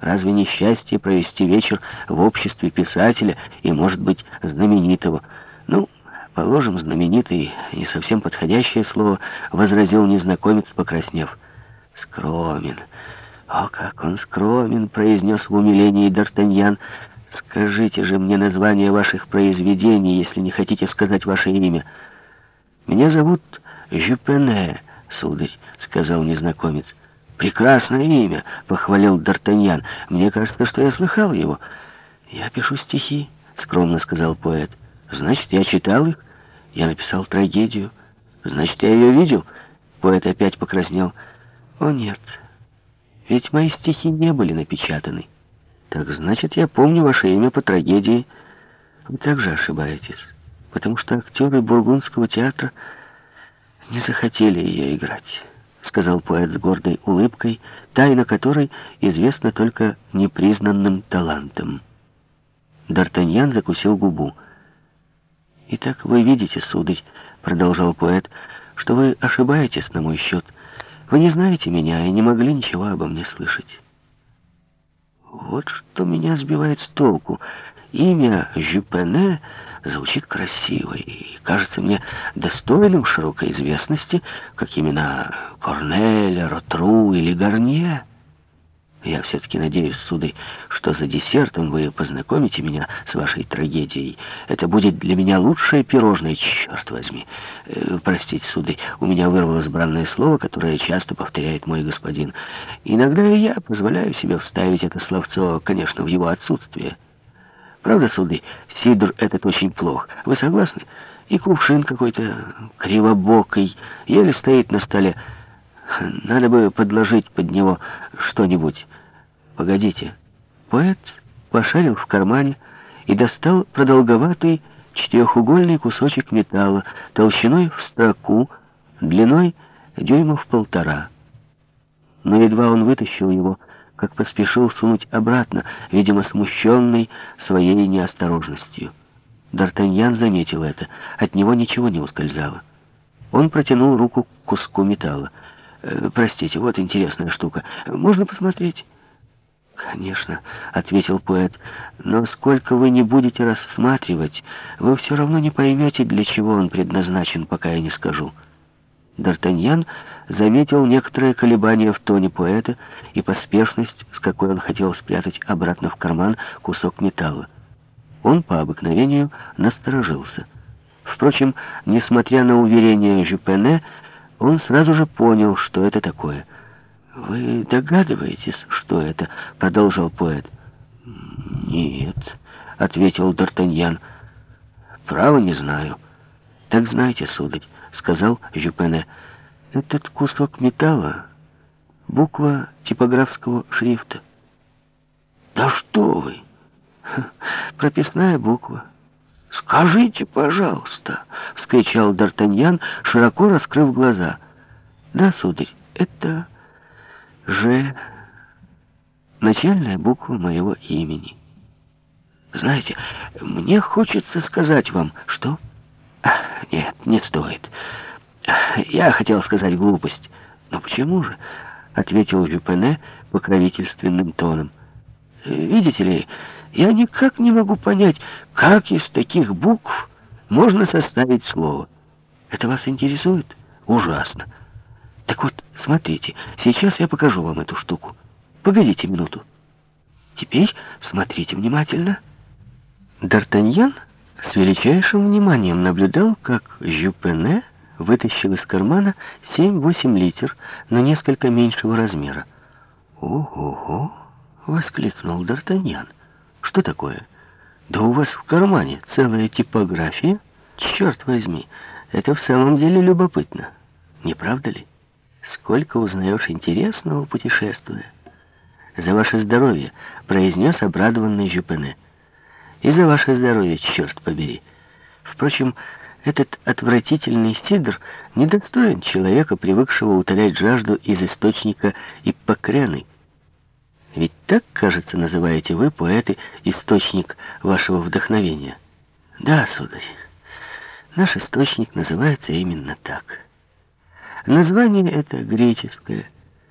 Разве не счастье провести вечер в обществе писателя и, может быть, знаменитого? Ну, положим, знаменитый, не совсем подходящее слово, возразил незнакомец, покраснев. Скромен. О, как он скромен, произнес в умилении Д'Артаньян. Скажите же мне название ваших произведений, если не хотите сказать ваше имя. Меня зовут Жюпене, сударь, сказал незнакомец. «Прекрасное имя», — похвалил Д'Артаньян. «Мне кажется, что я слыхал его». «Я пишу стихи», — скромно сказал поэт. «Значит, я читал их. Я написал трагедию. Значит, я ее видел». Поэт опять покраснел. «О, нет, ведь мои стихи не были напечатаны. Так значит, я помню ваше имя по трагедии. Вы также ошибаетесь, потому что актеры Бургундского театра не захотели ее играть». — сказал поэт с гордой улыбкой, тайна которой известна только непризнанным талантам. Д'Артаньян закусил губу. «Итак, вы видите, сударь, — продолжал поэт, — что вы ошибаетесь на мой счет. Вы не знаете меня и не могли ничего обо мне слышать». Вот что меня сбивает с толку. Имя Жюпене звучит красиво и кажется мне достойным широкой известности, как имена Корнеля, Ротру или Гарнье. Я все-таки надеюсь, сударь, что за десертом вы познакомите меня с вашей трагедией. Это будет для меня лучшее пирожное, черт возьми. Э, простите, сударь, у меня вырвалось бранное слово, которое часто повторяет мой господин. Иногда я позволяю себе вставить это словцо, конечно, в его отсутствие. Правда, сударь, сидр этот очень плох. Вы согласны? И кувшин какой-то кривобокий, еле стоит на столе. Надо бы подложить под него что-нибудь. Погодите. Поэт пошарил в кармане и достал продолговатый четырехугольный кусочек металла, толщиной в строку, длиной дюймов полтора. Но едва он вытащил его, как поспешил сунуть обратно, видимо, смущенный своей неосторожностью. Д'Артаньян заметил это. От него ничего не ускользало. Он протянул руку к куску металла. Э, «Простите, вот интересная штука. Можно посмотреть?» «Конечно», — ответил поэт, — «но сколько вы не будете рассматривать, вы все равно не поймете, для чего он предназначен, пока я не скажу». Д'Артаньян заметил некоторые колебания в тоне поэта и поспешность, с какой он хотел спрятать обратно в карман кусок металла. Он по обыкновению насторожился. Впрочем, несмотря на уверение Жюпене, он сразу же понял, что это такое. «Вы догадываетесь, что это?» — продолжал поэт. «Нет», — ответил Д'Артаньян. «Право не знаю». «Так знаете, сударь», — сказал Жюпене, — «этот кусок металла — буква типографского шрифта». «Да что вы!» «Прописная буква». «Скажите, пожалуйста!» — вскричал Д'Артаньян, широко раскрыв глаза. «Да, сударь, это «Ж» — начальная буква моего имени. Знаете, мне хочется сказать вам, что... Нет, не стоит. Я хотел сказать глупость. Но почему же? Ответил Люпене покровительственным тоном. Видите ли, я никак не могу понять, как из таких букв можно составить слово. Это вас интересует? Ужасно. Так вот, смотрите, сейчас я покажу вам эту штуку. Погодите минуту. Теперь смотрите внимательно. Д'Артаньян с величайшим вниманием наблюдал, как Жюпене вытащил из кармана 7-8 литер, но несколько меньшего размера. «Ого-го!» — воскликнул Д'Артаньян. «Что такое? Да у вас в кармане целая типография? Черт возьми, это в самом деле любопытно, не правда ли?» Сколько узнаешь интересного, путешествуя. За ваше здоровье, произнес обрадованный Жюпене. И за ваше здоровье, черт побери. Впрочем, этот отвратительный сидр недостоин человека, привыкшего утолять жажду из источника Иппокрены. Ведь так, кажется, называете вы, поэты, источник вашего вдохновения. Да, сударь, наш источник называется именно так. Название это греческое –